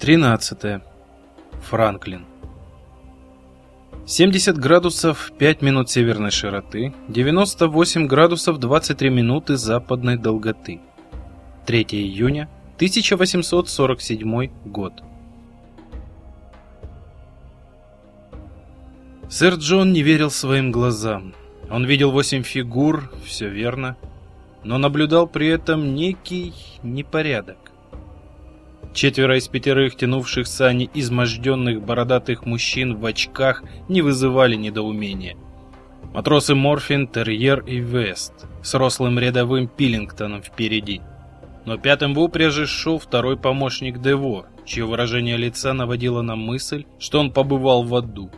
13. Франклин. 70 градусов 5 минут северной широты, 98 градусов 23 минуты западной долготы. 3 июня 1847 год. Сэр Джон не верил своим глазам. Он видел восемь фигур, все верно, но наблюдал при этом некий непорядок. Четверо из пятерых тянувших сани изможденных бородатых мужчин в очках не вызывали недоумения. Матросы Морфин, Терьер и Вест с рослым рядовым Пиллингтоном впереди. Но пятым в упряжи шел второй помощник Дево, чье выражение лица наводило на мысль, что он побывал в аду.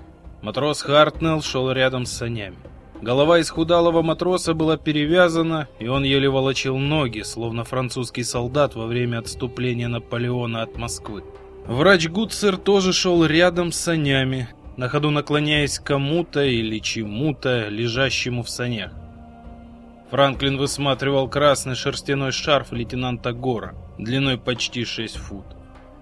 Матрос Хартнелл шел рядом с санями. Голова исхудалого матроса была перевязана, и он еле волочил ноги, словно французский солдат во время отступления Наполеона от Москвы. Врач Гуцер тоже шел рядом с санями, на ходу наклоняясь к кому-то или чему-то, лежащему в санях. Франклин высматривал красный шерстяной шарф лейтенанта Гора, длиной почти 6 фут,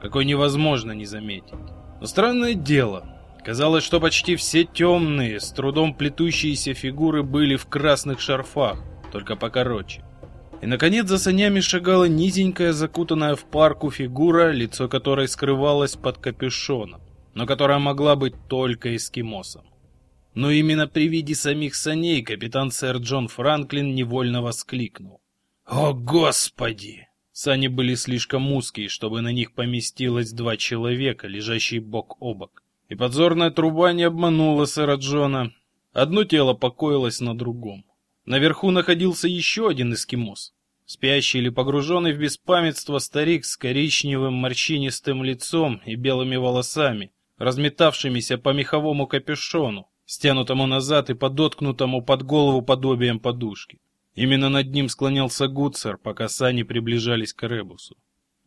какой невозможно не заметить. Но странное дело, Казалось, что почти все темные, с трудом плетущиеся фигуры были в красных шарфах, только покороче. И, наконец, за санями шагала низенькая, закутанная в парку фигура, лицо которой скрывалось под капюшоном, но которая могла быть только эскимосом. Но именно при виде самих саней капитан сэр Джон Франклин невольно воскликнул. «О, Господи!» Сани были слишком узкие, чтобы на них поместилось два человека, лежащие бок о бок. И подзорная труба не обманула сэра Джона. Одно тело покоилось на другом. Наверху находился еще один эскимос. Спящий или погруженный в беспамятство старик с коричневым морщинистым лицом и белыми волосами, разметавшимися по меховому капюшону, стянутому назад и подоткнутому под голову подобием подушки. Именно над ним склонялся Гудсер, пока сани приближались к «Эребусу».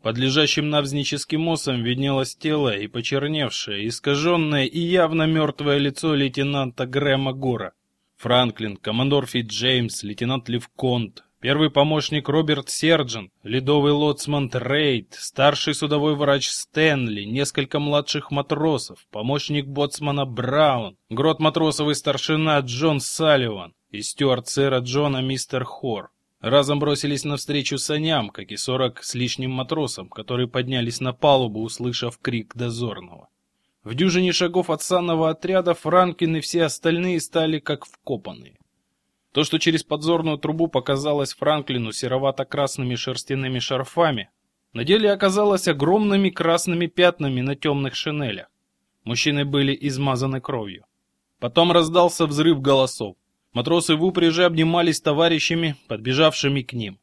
Под лежащим навзничь эскимосом виднелось тело и почерневшее, искаженное и явно мертвое лицо лейтенанта Грэма Гора. Франклин, командор Фитджеймс, лейтенант Левеконт, первый помощник Роберт Серджент, ледовый лоцман Рейд, старший судовой врач Стэнли, несколько младших матросов, помощник боцмана Браун, грот-марсовый старшина Джон Салливан и стюард сэра Джона мистер Хор разом бросились навстречу саням, как и сорок с лишним матросам, которые поднялись на палубу, услышав крик дозорного. В дюжине шагов от санного отряда Франкин и все остальные стали как вкопанные. То, что через подзорную трубу показалось Франклину серовато-красными шерстяными шарфами, на деле оказалось огромными красными пятнами на темных шинелях. Мужчины были измазаны кровью. Потом раздался взрыв голосов. Матросы в упряжи обнимались товарищами, подбежавшими к ним.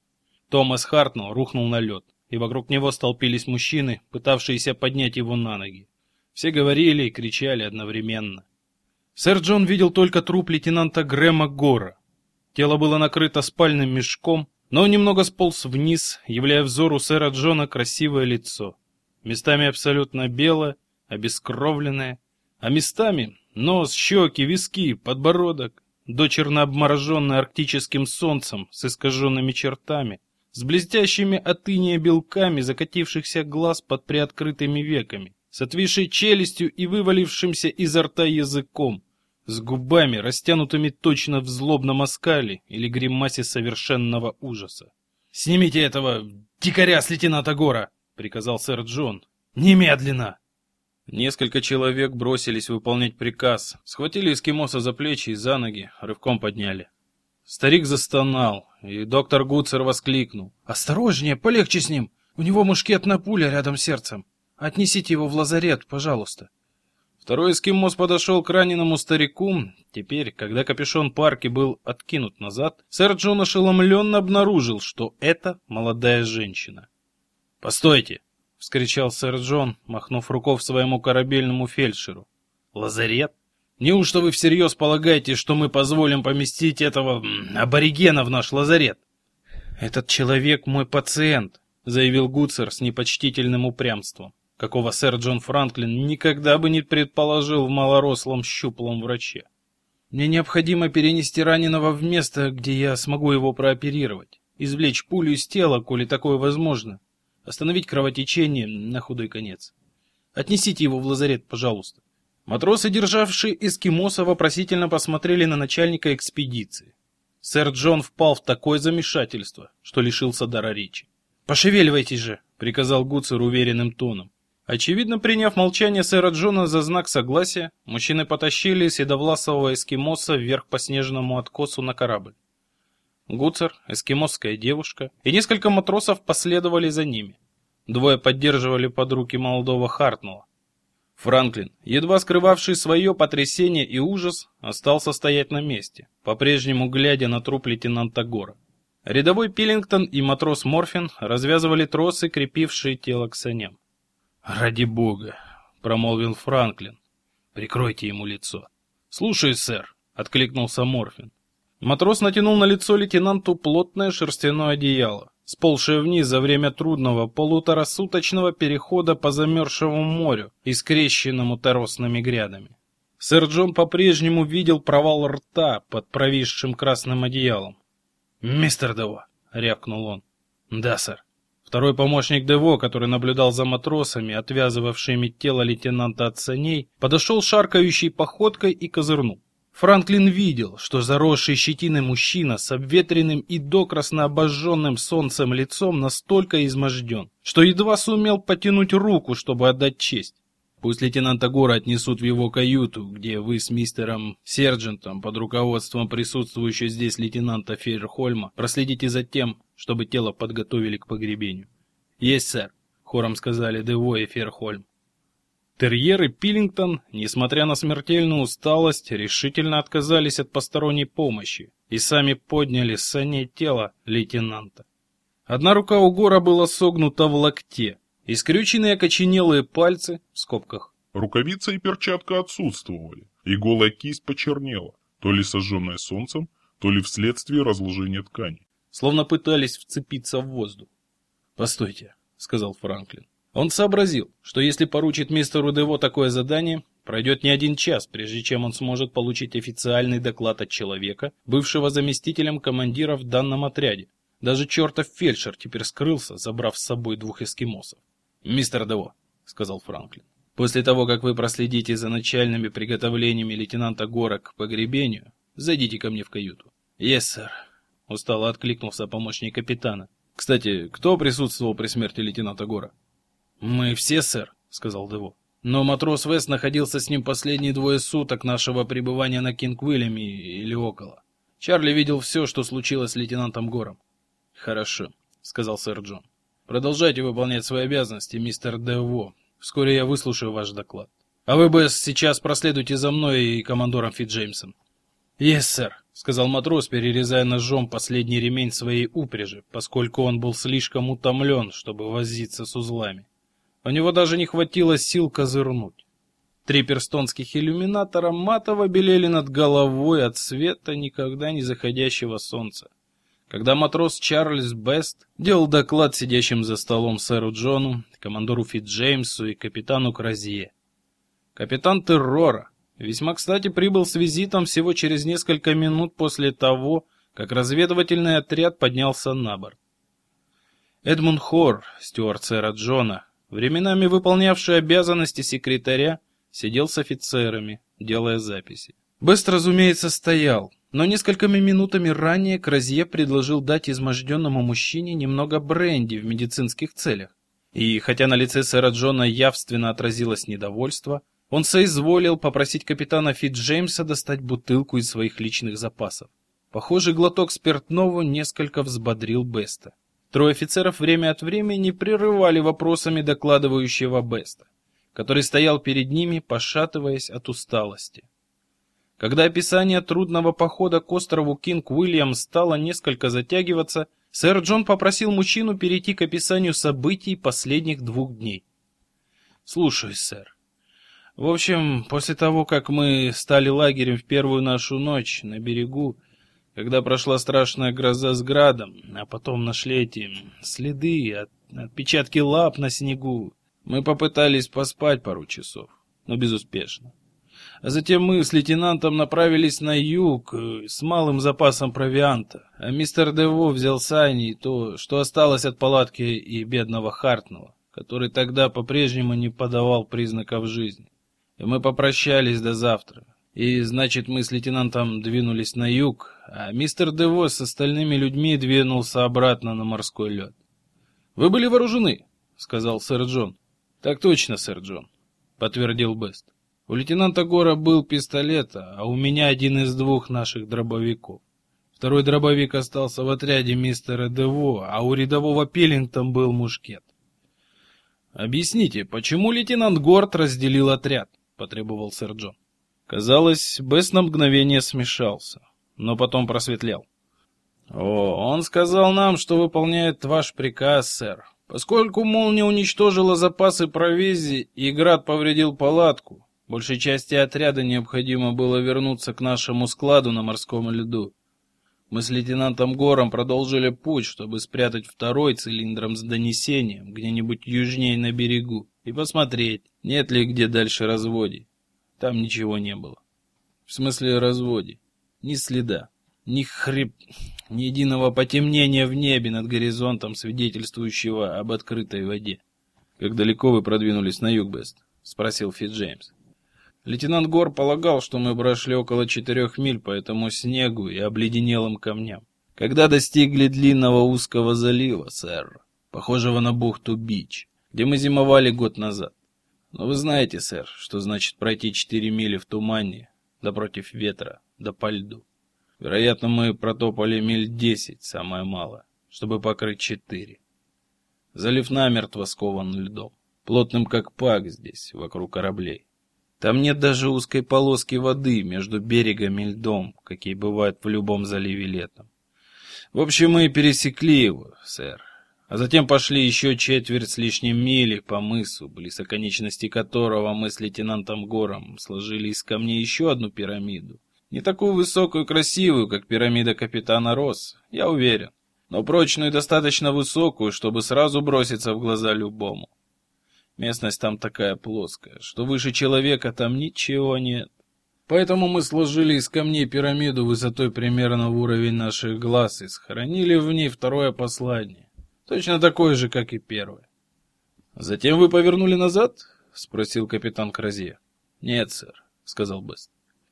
Томас Хартнелл рухнул на лед, и вокруг него столпились мужчины, пытавшиеся поднять его на ноги. Все говорили и кричали одновременно. Сэр Джон видел только труп лейтенанта Грэма Гора. Тело было накрыто спальным мешком, но немного сполз вниз, являя взору сэра Джона красивое лицо. Местами абсолютно белое, обескровленное, а местами нос, щеки, виски, подбородок, дочерно обмороженный арктическим солнцем с искаженными чертами, с блестящими от иния белками закатившихся глаз под приоткрытыми веками, с отвисшей челюстью и вывалившимся изо рта языком, с губами, растянутыми точно в злобном оскале или гримасе совершенного ужаса. «Снимите этого дикаря с лейтенанта Гора!» — приказал сэр Джон. «Немедленно!» Несколько человек бросились выполнять приказ, схватили эскимоса за плечи и за ноги, рывком подняли. Старик застонал, и доктор Гуцер воскликнул. «Осторожнее, полегче с ним! У него мушкетная пуля рядом с сердцем. Отнесите его в лазарет, пожалуйста». Второй эскимос подошел к раненому старику. Теперь, когда капюшон парки был откинут назад, сэр Джон ошеломленно обнаружил, что это молодая женщина. «Постойте!» — вскричал сэр Джон, махнув рукой своему корабельному фельдшеру. «Лазарет? Неужто вы всерьез полагаете, что мы позволим поместить этого аборигена в наш лазарет?» «Этот человек мой пациент», — заявил Гуцер с непочтительным упрямством, какого сэр Джон Франклин никогда бы не предположил в малорослом щуплом враче. «Мне необходимо перенести раненого в место, где я смогу его прооперировать, извлечь пулю из тела, коли такое возможно» остановить кровотечение на худой конец. Отнесите его в лазарет, пожалуйста. Матросы, державшие эскимоса, вопросительно посмотрели на начальника экспедиции. Сэр Джон впал в такое замешательство, что лишился дара речи. «Пошевеливайтесь же!» — приказал Гуцер уверенным тоном. Очевидно, приняв молчание сэра Джона за знак согласия, мужчины потащили седовласого эскимоса вверх по снежному откосу на корабль. Гуцер, эскимосская девушка и несколько матросов последовали за ними. Двое поддерживали под руки молодого Хартнелла. Франклин, едва скрывавший свое потрясение и ужас, остался стоять на месте, по-прежнему глядя на труп лейтенанта Гора. Рядовой Пиллингтон и матрос Морфин развязывали тросы, крепившие тело к саням. «Ради бога!» — промолвил Франклин. «Прикройте ему лицо». «Слушаюсь, сэр», — откликнулся Морфин. Матрос натянул на лицо лейтенанту плотное шерстяное одеяло, сползшее вниз за время трудного полуторасуточного перехода по замерзшему морю, искрещенному торосными грядами. Сэр Джон по-прежнему видел провал рта под провисшим красным одеялом. «Мистер Дево!» — рявкнул он. «Да, сэр». Второй помощник Дево, который наблюдал за матросами, отвязывавшими тело лейтенанта от саней, подошел шаркающей походкой и козырнул. Франклин видел, что заросший щетиной мужчина с обветренным и докрасно обожженным солнцем лицом настолько изможден, что едва сумел потянуть руку, чтобы отдать честь. Пусть лейтенанта Гора отнесут в его каюту, где вы с мистером Серджентом под руководством присутствующего здесь лейтенанта Фейерхольма проследите за тем, чтобы тело подготовили к погребению. Есть, сэр, хором сказали Дево и Фейерхольм. Терьер и Пиллингтон, несмотря на смертельную усталость, решительно отказались от посторонней помощи и сами подняли с саней тело лейтенанта. Одна рука у Гора была согнута в локте, и скрюченные окоченелые пальцы, в скобках. Рукавица и перчатка отсутствовали, и голая кисть почернела, то ли сожженная солнцем, то ли вследствие разложения ткани. Словно пытались вцепиться в воздух. «Постойте», — сказал Франклин. Он сообразил, что если поручит мистеру Дево такое задание, пройдет не один час, прежде чем он сможет получить официальный доклад от человека, бывшего заместителем командира в данном отряде. Даже чертов фельдшер теперь скрылся, забрав с собой двух эскимосов. «Мистер Дево», — сказал Франклин, — «после того, как вы проследите за начальными приготовлениями лейтенанта Гора к погребению, зайдите ко мне в каюту». «Есть, сэр», — устало откликнулся помощник капитана. «Кстати, кто присутствовал при смерти лейтенанта Гора?» «Мы все, сэр», — сказал Дево. «Но матрос Вест находился с ним последние двое суток нашего пребывания на Кинг-Уильяме или около. Чарли видел все, что случилось с лейтенантом Гором». «Хорошо», — сказал сэр Джон. «Продолжайте выполнять свои обязанности, мистер Дево. Вскоре я выслушаю ваш доклад. А вы, Бест, сейчас проследуйте за мной и командором Фитджеймсом». «Есть, сэр», — сказал матрос, перерезая ножом последний ремень своей упряжи, поскольку он был слишком утомлен, чтобы возиться с узлами. У него даже не хватило сил козырнуть. Три перстонских иллюминатора матово белели над головой от света никогда не заходящего солнца. Когда матрос Чарльз Бест делал доклад сидящим за столом сэру Джону, командору Фитджеймсу и капитану Кразье. Капитан террора весьма кстати прибыл с визитом всего через несколько минут после того, как разведывательный отряд поднялся на борт. Эдмунд Хор, стюард сэра Джона, временами выполнявший обязанности секретаря, сидел с офицерами, делая записи. Бест, разумеется, стоял, но несколькими минутами ранее Кразье предложил дать изможденному мужчине немного бренди в медицинских целях. И хотя на лице сэра Джона явственно отразилось недовольство, он соизволил попросить капитана Фитджеймса достать бутылку из своих личных запасов. Похоже, глоток спиртного несколько взбодрил Беста. Трое офицеров время от времени прерывали вопросами докладывающего Беста, который стоял перед ними, пошатываясь от усталости. Когда описание трудного похода к острову Кинг-Уильям стало несколько затягиваться, сэр Джон попросил мужчину перейти к описанию событий последних двух дней. «Слушаюсь, сэр. В общем, после того, как мы стали лагерем в первую нашу ночь на берегу, когда прошла страшная гроза с градом, а потом нашли эти следы, от, отпечатки лап на снегу. Мы попытались поспать пару часов, но безуспешно. А затем мы с лейтенантом направились на юг э, с малым запасом провианта, а мистер Дево взял сани и то, что осталось от палатки и бедного Хартнелла, который тогда по-прежнему не подавал признаков жизни. И мы попрощались до завтра. И, значит, мы с лейтенантом двинулись на юг, а мистер Девос с остальными людьми двинулся обратно на морской лед. «Вы были вооружены?» — сказал сэр Джон. «Так точно, сэр Джон», — подтвердил Бест. «У лейтенанта Гора был пистолет, а у меня один из двух наших дробовиков. Второй дробовик остался в отряде мистера Дево, а у рядового Пеллингтон был мушкет. «Объясните, почему лейтенант Горд разделил отряд?» — потребовал сэр Джон. Казалось, Бесс на мгновение смешался, но потом просветлел. «О, он сказал нам, что выполняет ваш приказ, сэр. Поскольку молния уничтожила запасы провизии и град повредил палатку, большей части отряда необходимо было вернуться к нашему складу на морском льду. Мы с лейтенантом Гором продолжили путь, чтобы спрятать второй цилиндром с донесением где-нибудь южнее на берегу и посмотреть, нет ли где дальше разводий. Там ничего не было. В смысле разводе. Ни следа, ни хрип, ни единого потемнения в небе над горизонтом, свидетельствующего об открытой воде. Как далеко вы продвинулись на юг, Бест? спросил Фит Джеймс. Лейтенант Гор полагал, что мы прошли около четырех миль по этому снегу и обледенелым камням. Когда достигли длинного узкого залива, сэр, похожего на бухту Бич, где мы зимовали год назад. Но вы знаете, сэр, что значит пройти четыре мили в тумане, да против ветра, да по льду. Вероятно, мы протопали миль десять, самое мало, чтобы покрыть четыре. Залив намертво скован льдом, плотным как пак здесь, вокруг кораблей. Там нет даже узкой полоски воды между берегом и льдом, какие бывают в любом заливе летом. В общем, мы пересекли его, сэр, а затем пошли еще четверть с лишним мили по мысу, близ оконечности которого мы с лейтенантом Гором сложили из камней еще одну пирамиду. Не такую высокую и красивую, как пирамида капитана Росс, я уверен, но прочную и достаточно высокую, чтобы сразу броситься в глаза любому. Местность там такая плоская, что выше человека там ничего нет. Поэтому мы сложили из камней пирамиду высотой примерно в уровень наших глаз и сохранили в ней второе послание. Точно такой же, как и первый. Затем вы повернули назад? спросил капитан Кразье. Нет, сэр, сказал Бест.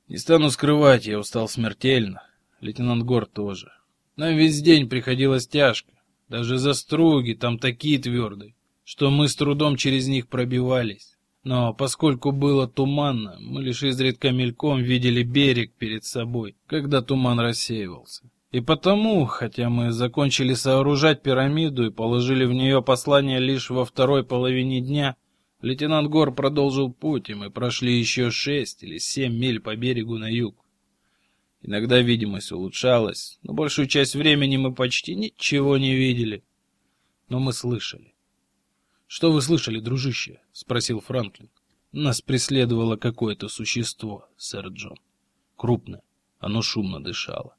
Не стану скрывать, я устал смертельно. Лейтенант Гор тоже. Нам весь день приходилось тяжко. Даже за струги там такие твердые, что мы с трудом через них пробивались. Но поскольку было туманно, мы лишь изредка мельком видели берег перед собой, когда туман рассеивался. И потому, хотя мы закончили сооружать пирамиду и положили в нее послание лишь во второй половине дня, лейтенант Гор продолжил путь, и мы прошли еще шесть или семь миль по берегу на юг. Иногда видимость улучшалась, но большую часть времени мы почти ничего не видели. Но мы слышали. Что вы слышали, дружище? спросил Франклин. Нас преследовало какое-то существо, сэр Джон. Крупное, оно шумно дышало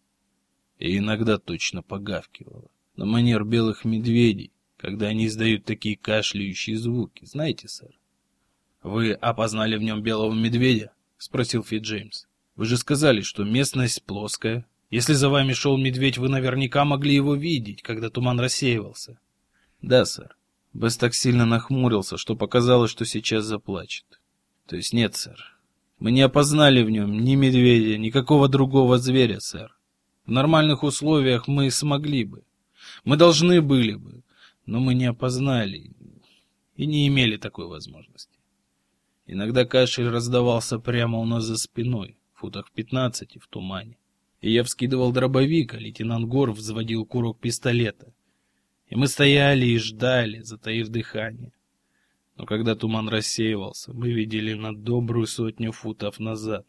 и иногда точно погавкивала, на манер белых медведей, когда они издают такие кашляющие звуки, знаете, сэр? Вы опознали в нем белого медведя? спросил Фит Джеймс. Вы же сказали, что местность плоская. Если за вами шел медведь, вы наверняка могли его видеть, когда туман рассеивался. Да, сэр. Бесс так сильно нахмурился, что показалось, что сейчас заплачет. То есть нет, сэр. Мы не опознали в нем ни медведя, ни какого другого зверя, сэр. В нормальных условиях мы смогли бы. Мы должны были бы, но мы не опознали и не имели такой возможности. Иногда кашель раздавался прямо у нас за спиной, в футах в пятнадцати в тумане. И я вскидывал дробовик, а лейтенант Гор взводил курок пистолета. И мы стояли и ждали, затаив дыхание. Но когда туман рассеивался, мы видели на добрую сотню футов назад,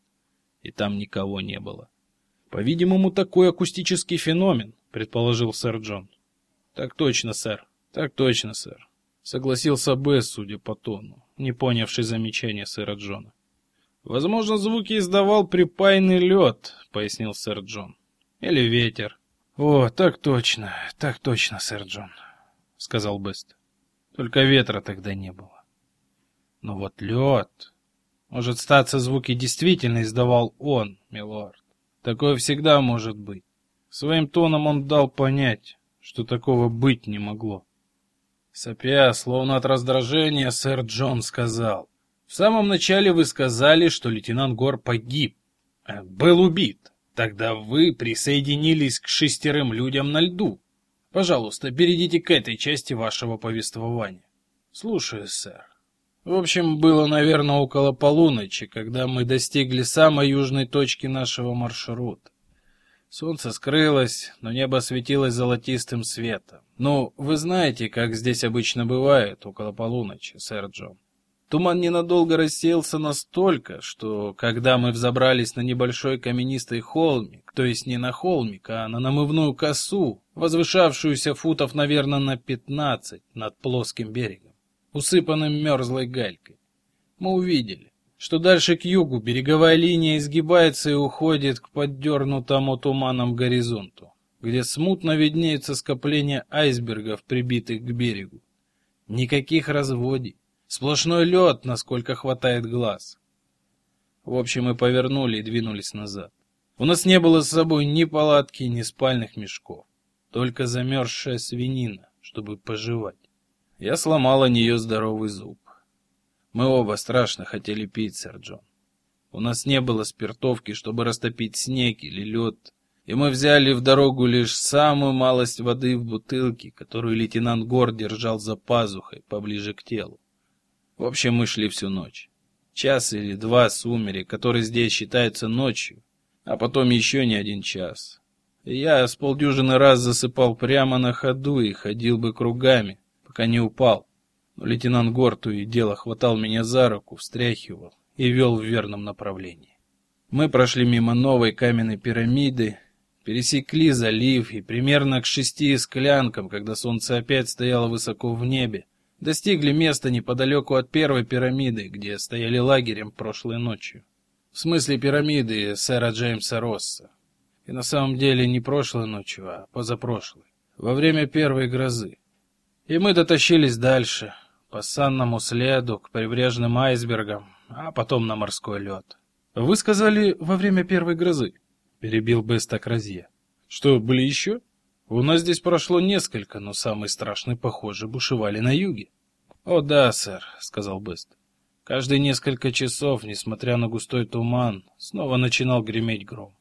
и там никого не было. По-видимому, такой акустический феномен, предположил сэр Джон. Так точно, сэр. Так точно, сэр. Согласился Бесс, судя по тону, не понявший замечания сэра Джона. Возможно, звуки издавал припайный лед, пояснил сэр Джон. Или ветер. О, так точно, так точно, сэр Джон, сказал Бест. Только ветра тогда не было. Но вот лед... Может, статься звуки действительно издавал он, милорд. Такое всегда может быть. Своим тоном он дал понять, что такого быть не могло. Сопя, словно от раздражения, сэр Джон сказал. В самом начале вы сказали, что лейтенант Гор погиб. Э, был убит. Тогда вы присоединились к шестерым людям на льду. Пожалуйста, перейдите к этой части вашего повествования. Слушаю, сэр. В общем, было, наверное, около полуночи, когда мы достигли самой южной точки нашего маршрута. Солнце скрылось, но небо светилось золотистым светом. Ну, вы знаете, как здесь обычно бывает около полуночи, сэр Джон. Туман ненадолго рассеялся настолько, что, когда мы взобрались на небольшой каменистый холмик, то есть не на холмик, а на намывную косу, возвышавшуюся футов, наверное, на пятнадцать над плоским берегом, усыпанным мерзлой галькой, мы увидели, что дальше к югу береговая линия изгибается и уходит к поддернутому туманом горизонту, где смутно виднеются скопления айсбергов, прибитых к берегу. Никаких разводий, Сплошной лед, насколько хватает глаз. В общем, мы повернули и двинулись назад. У нас не было с собой ни палатки, ни спальных мешков, только замерзшая свинина, чтобы пожевать. Я сломал о нее здоровый зуб. Мы оба страшно хотели пить, сэр Джон. У нас не было спиртовки, чтобы растопить снег или лед, и мы взяли в дорогу лишь самую малость воды в бутылке, которую лейтенант Гор держал за пазухой, поближе к телу. В общем, мы шли всю ночь. Час или два сумерек, которые здесь считаются ночью, а потом еще не один час. Я с полдюжины раз засыпал прямо на ходу и ходил бы кругами, пока не упал. Лейтенант Горту и дело хватал меня за руку, встряхивал и вел в верном направлении. Мы прошли мимо новой каменной пирамиды, пересекли залив и примерно к шести склянкам, когда солнце опять стояло высоко в небе, достигли места неподалеку от первой пирамиды, где стояли лагерем прошлой ночью. В смысле пирамиды сэра Джеймса Росса. И на самом деле не прошлой ночью, а позапрошлой, во время первой грозы. И мы дотащились дальше, по санному следу, к прибрежным айсбергам, а потом на морской лед. Вы сказали во время первой грозы, перебил Беста Кразье. Что, были еще? У нас здесь прошло несколько, но самые страшные, похоже, бушевали на юге. О да, сэр, сказал Бест. Каждые несколько часов, несмотря на густой туман, снова начинал греметь гром.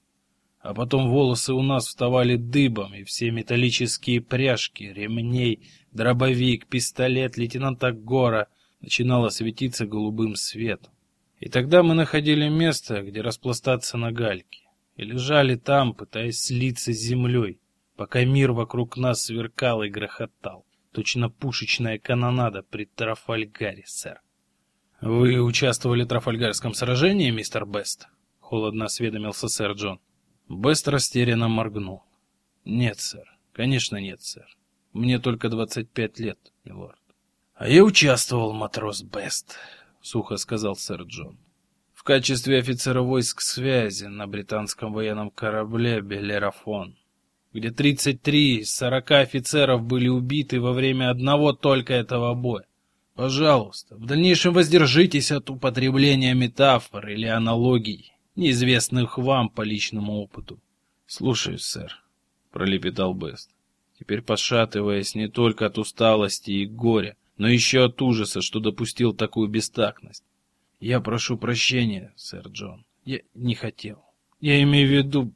А потом волосы у нас вставали дыбом, и все металлические пряжки, ремней, дробовик, пистолет лейтенанта Гора начинало светиться голубым светом. И тогда мы находили место, где распластаться на гальке, и лежали там, пытаясь слиться с землей, пока мир вокруг нас сверкал и грохотал. Точно пушечная канонада при Трафальгаре, сэр. Вы участвовали в Трафальгарском сражении, мистер Бест? Холодно осведомился сэр Джон. Бест растерянно моргнул. Нет, сэр. Конечно, нет, сэр. Мне только двадцать пять лет, милорд. А я участвовал, матрос Бест, сухо сказал сэр Джон. В качестве офицера войск связи на британском военном корабле Белерафон где 33 из 40 офицеров были убиты во время одного только этого боя. Пожалуйста, в дальнейшем воздержитесь от употребления метафор или аналогий, неизвестных вам по личному опыту. Слушаюсь, сэр, пролепетал Бест, теперь пошатываясь не только от усталости и горя, но еще от ужаса, что допустил такую бестактность. Я прошу прощения, сэр Джон. Я не хотел. Я имею в виду,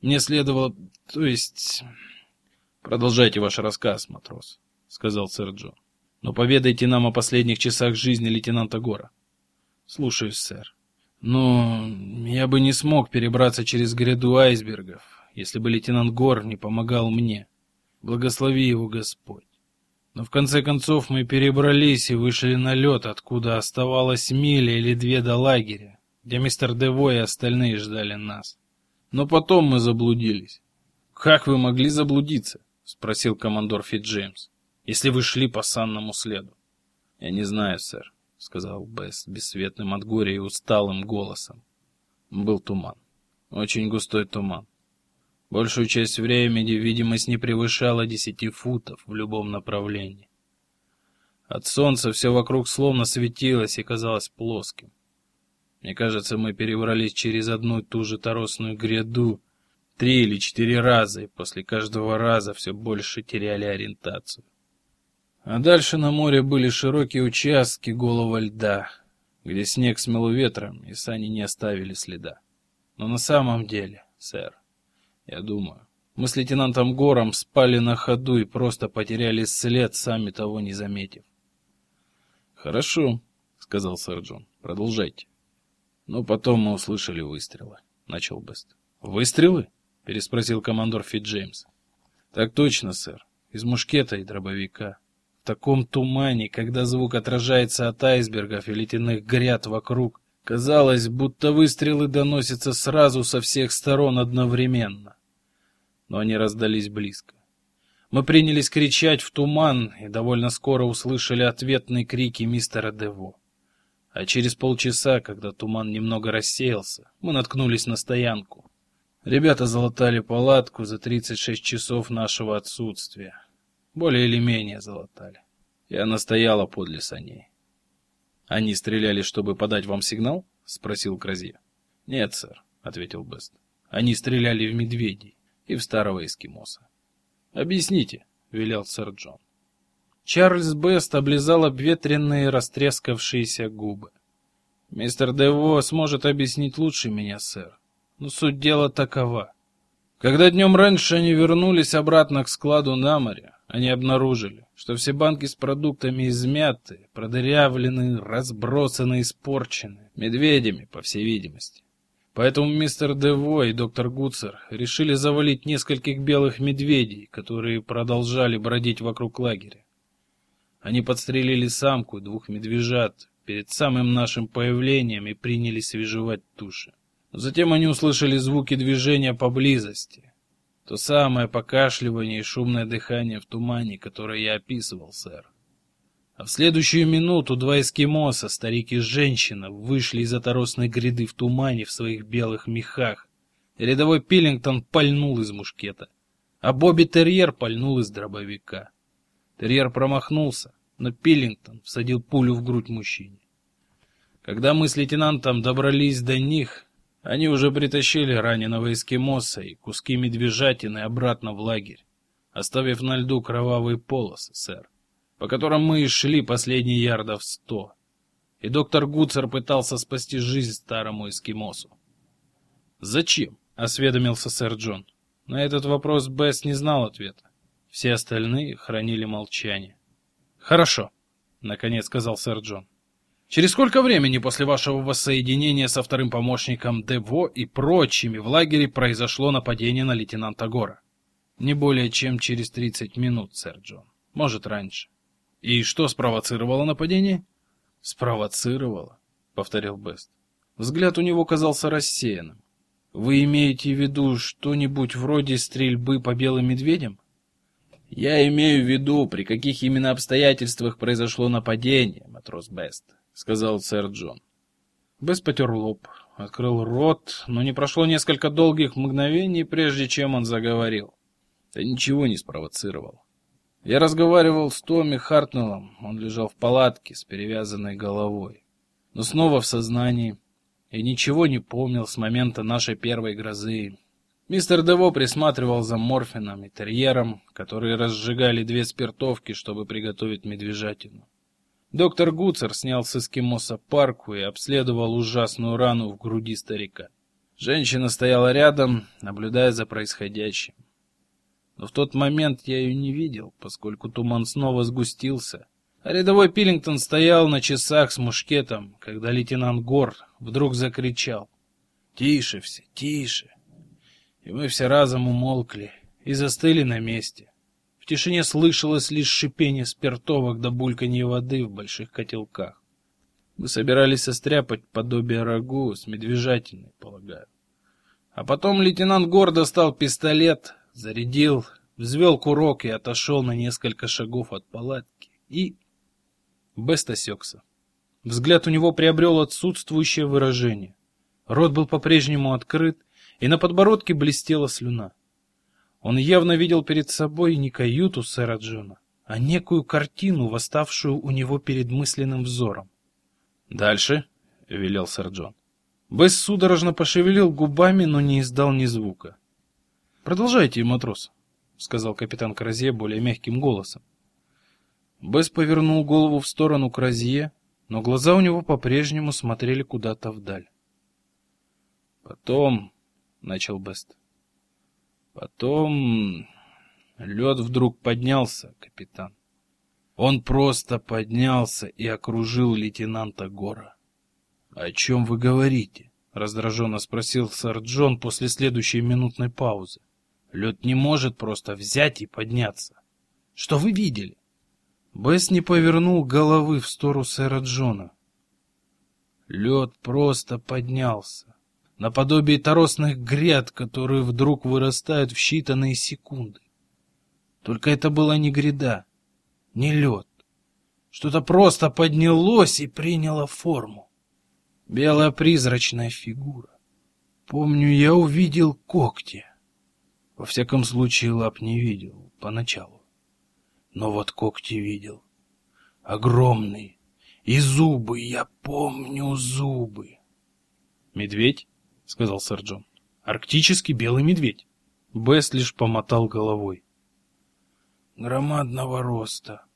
мне следовало, то есть... Продолжайте ваш рассказ, матрос, сказал сэр Джон. Но поведайте нам о последних часах жизни лейтенанта Гора. Слушаюсь, сэр. Но я бы не смог перебраться через гряду айсбергов, если бы лейтенант Гор не помогал мне. Благослови его Господь. Но в конце концов мы перебрались и вышли на лед, откуда оставалось миля или две до лагеря, где мистер Дево и остальные ждали нас. Но потом мы заблудились. Как вы могли заблудиться? спросил командор Фитджеймс. Если вы шли по санному следу. Я не знаю, сэр, сказал Бесс бесцветным от горя и усталым голосом. Был туман. Очень густой туман. Большую часть времени видимость не превышала десяти футов в любом направлении. От солнца все вокруг словно светилось и казалось плоским. Мне кажется, мы перебрались через одну и ту же торосную гряду три или четыре раза, и после каждого раза все больше теряли ориентацию. А дальше на море были широкие участки голого льда, где снег смел ветром, и сани не оставили следа. Но на самом деле, сэр, я думаю, мы с лейтенантом Гором спали на ходу и просто потеряли след, сами того не заметив. Хорошо, сказал сэр Джон. Продолжайте. Но потом мы услышали выстрелы, начал Бест. Выстрелы? переспросил командор Фит Джеймс. Так точно, сэр. Из мушкета и дробовика. Таком тумане, когда звук отражается от айсбергов и ледяных гряд вокруг, казалось, будто выстрелы доносятся сразу со всех сторон одновременно. Но они раздались близко. Мы принялись кричать в туман и довольно скоро услышали ответные крики мистера Дево. А через полчаса, когда туман немного рассеялся, мы наткнулись на стоянку. Ребята залатали палатку за 36 часов нашего отсутствия. Более или менее залатали. И она стояла подле саней. Они стреляли, чтобы подать вам сигнал? спросил Крази. Нет, сэр, ответил Бест. Они стреляли в медведей и в старого эскимоса. Объясните, велел сэр Джон. Чарльз Бест облизал обветренные, растрескавшиеся губы. Мистер Дево сможет объяснить лучше меня, сэр. Но суть дела такова. Когда днем раньше они вернулись обратно к складу на море, они обнаружили, что все банки с продуктами измяты, продырявлены, разбросаны, испорчены медведями, по всей видимости. Поэтому мистер Дево и доктор Гуцер решили завалить нескольких белых медведей, которые продолжали бродить вокруг лагеря. Они подстрелили самку и двух медвежат перед самым нашим появлением и принялись свежевать туши. Затем они услышали звуки движения поблизости. То самое покашливание и шумное дыхание в тумане, которое я описывал, сэр. А в следующую минуту два эскимоса, старик и женщина, вышли из оторосной гряды в тумане в своих белых мехах. Рядовой Пиллингтон пальнул из мушкета, а Бобби Терьер пальнул из дробовика. Терьер промахнулся, но Пиллингтон всадил пулю в грудь мужчине. Когда мы с лейтенантом добрались до них, они уже притащили раненого эскимоса и куски медвежатины обратно в лагерь, оставив на льду кровавые полосы, сэр, по которым мы и шли последние ярдов сто. И доктор Гуцер пытался спасти жизнь старому эскимосу. «Зачем?» — осведомился сэр Джон. На этот вопрос Бесс не знал ответа. Все остальные хранили молчание. «Хорошо», — наконец сказал сэр Джон. Через сколько времени после вашего воссоединения со вторым помощником Дево и прочими в лагере произошло нападение на лейтенанта Гора? Не более чем через 30 минут, сэр Джон. Может, раньше. И что спровоцировало нападение? Спровоцировало, повторил Бест. Взгляд у него казался рассеянным. Вы имеете в виду что-нибудь вроде стрельбы по белым медведям? Я имею в виду, при каких именно обстоятельствах произошло нападение, матрос Бест сказал сэр Джон. Бесс потер лоб, открыл рот, но не прошло несколько долгих мгновений, прежде чем он заговорил. Да ничего не спровоцировал. Я разговаривал с Томми Хартнеллом, он лежал в палатке с перевязанной головой, но снова в сознании и ничего не помнил с момента нашей первой грозы. Мистер Дево присматривал за Морфином и Терьером, которые разжигали две спиртовки, чтобы приготовить медвежатину. Доктор Гуцер снял с эскимоса парку и обследовал ужасную рану в груди старика. Женщина стояла рядом, наблюдая за происходящим. Но в тот момент я ее не видел, поскольку туман снова сгустился. А рядовой Пиллингтон стоял на часах с мушкетом, когда лейтенант Гор вдруг закричал: "Тише все, тише!" И мы все разом умолкли и застыли на месте тишине слышалось лишь шипение спиртовок да бульканье воды в больших котелках. Мы собирались состряпать подобие рагу с медвежатиной, полагаю. А потом лейтенант Гор достал пистолет, зарядил, взвел курок и отошел на несколько шагов от палатки. И Бест осекся. Взгляд у него приобрел отсутствующее выражение. Рот был по-прежнему открыт, и на подбородке блестела слюна. Он явно видел перед собой не каюту сэра Джона, а некую картину, восставшую у него перед мысленным взором. «Дальше», — велел сэр Джон. Бесс судорожно пошевелил губами, но не издал ни звука. «Продолжайте, матрос», — сказал капитан Кразье более мягким голосом. Бесс повернул голову в сторону Кразье, но глаза у него по-прежнему смотрели куда-то вдаль. Потом, начал Бест. Потом лед вдруг поднялся, капитан. Он просто поднялся и окружил лейтенанта Гора. О чем вы говорите? раздраженно спросил сэр Джон после следующей минутной паузы. Лед не может просто взять и подняться. Что вы видели? Бесс не повернул головы в сторону сэра Джона. Лед просто поднялся, наподобие торосных гряд, которые вдруг вырастают в считанные секунды. Только это была не гряда, не лед. Что-то просто поднялось и приняло форму. Белая призрачная фигура. Помню, я увидел когти. Во всяком случае, лап не видел поначалу. Но вот когти видел. Огромные. И зубы, я помню зубы. Медведь, сказал сэр Джон. Арктический белый медведь. Бесс лишь помотал головой. Громадного роста.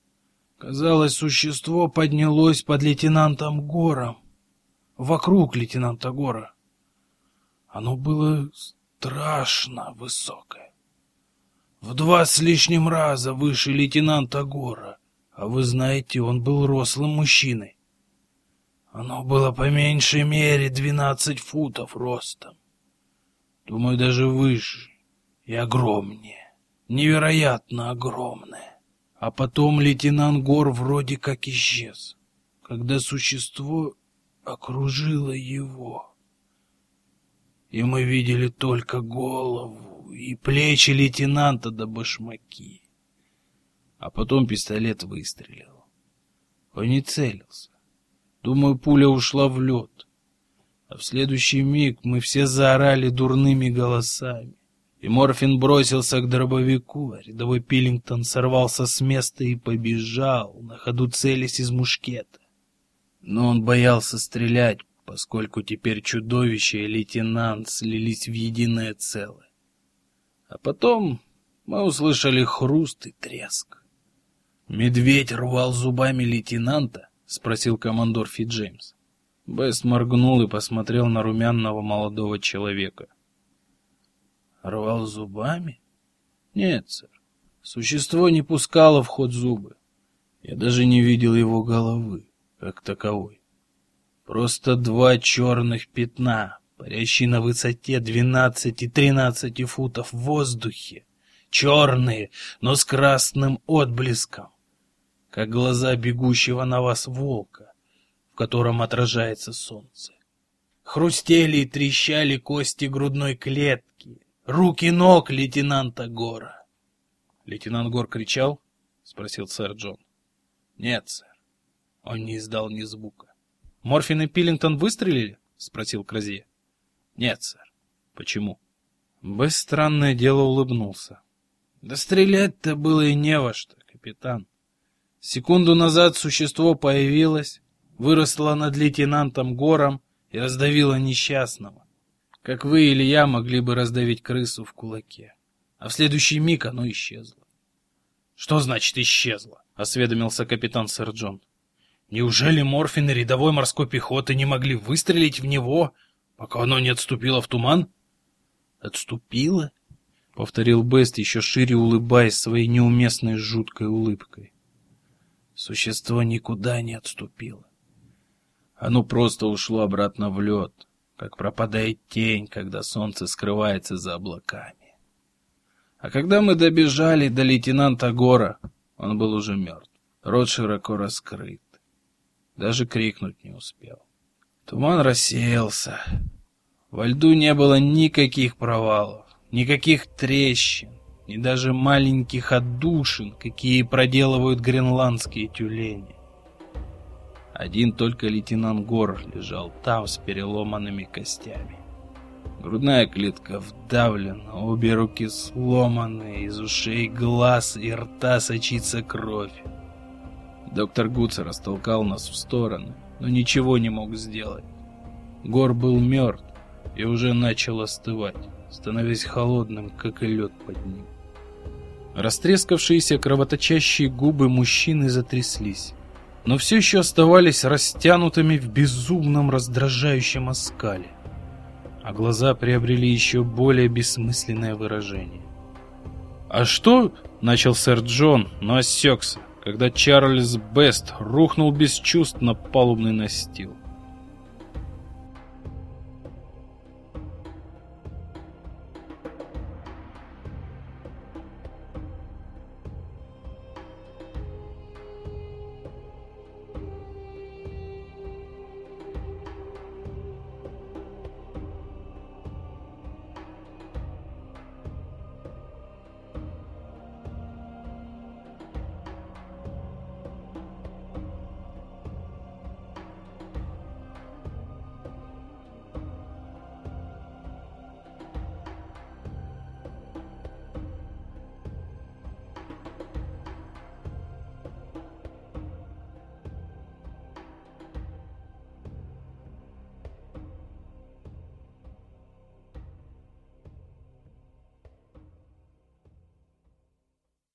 Казалось, существо поднялось под лейтенантом Гором. Вокруг лейтенанта Гора. Оно было страшно высокое. В два с лишним раза выше лейтенанта Гора. А вы знаете, он был рослым мужчиной. Оно было по меньшей мере двенадцать футов ростом. Думаю, даже выше и огромнее. Невероятно огромное. А потом лейтенант Гор вроде как исчез, когда существо окружило его и мы видели только голову и плечи лейтенанта до башмаки. А потом пистолет выстрелил. Он не целился. Думаю, пуля ушла в лед. А в следующий миг мы все заорали дурными голосами. И Морфин бросился к дробовику, а рядовой Пиллингтон сорвался с места и побежал, на ходу целясь из мушкета. Но он боялся стрелять, поскольку теперь чудовище и лейтенант слились в единое целое. А потом мы услышали хруст и треск. Медведь рвал зубами лейтенанта, спросил командор Фи Джеймс. Бест моргнул и посмотрел на румяного молодого человека. Рвал зубами? Нет, сэр. Существо не пускало в ход зубы. Я даже не видел его головы, как таковой. Просто два черных пятна, парящие на высоте двенадцати-тринадцати футов в воздухе. Черные, но с красным отблеском, как глаза бегущего на вас волка, в котором отражается солнце. Хрустели и трещали кости грудной клетки, руки ног лейтенанта Гора. Лейтенант Гор кричал? спросил сэр Джон. Нет, сэр. Он не издал ни звука. Морфин и Пиллингтон выстрелили? спросил Кразье. Нет, сэр. Почему? Бэс странное дело улыбнулся. Да стрелять-то было и не во что, капитан. Секунду назад существо появилось, выросло над лейтенантом Гором и раздавило несчастного. Как вы или я могли бы раздавить крысу в кулаке. А в следующий миг оно исчезло. Что значит исчезло? осведомился капитан Сэр. Неужели Морфин и рядовой морской пехоты не могли выстрелить в него, пока оно не отступило в туман? Отступило? Повторил Бест, еще шире улыбаясь своей неуместной жуткой улыбкой. Существо никуда не отступило. Оно просто ушло обратно в лед, как пропадает тень, когда солнце скрывается за облаками. А когда мы добежали до лейтенанта Гора, он был уже мертв, рот широко раскрыт. Даже крикнуть не успел. Туман рассеялся. Во льду не было никаких провалов, никаких трещин, ни даже маленьких отдушин, какие проделывают гренландские тюлени. Один только лейтенант Гор лежал там с переломанными костями. Грудная клетка вдавлена, обе руки сломаны, из ушей, глаз и рта сочится кровь. Доктор Гуц растолкал нас в стороны, но ничего не мог сделать. Гор был мертв и уже начал остывать, становясь холодным, как и лед под ним. Растрескавшиеся кровоточащие губы мужчины затряслись, но все еще оставались растянутыми в безумном раздражающем оскале, а глаза приобрели еще более бессмысленное выражение. «А что?» — начал сэр Джон, но осекся, когда Чарльз Бест рухнул без чувств на палубный настил.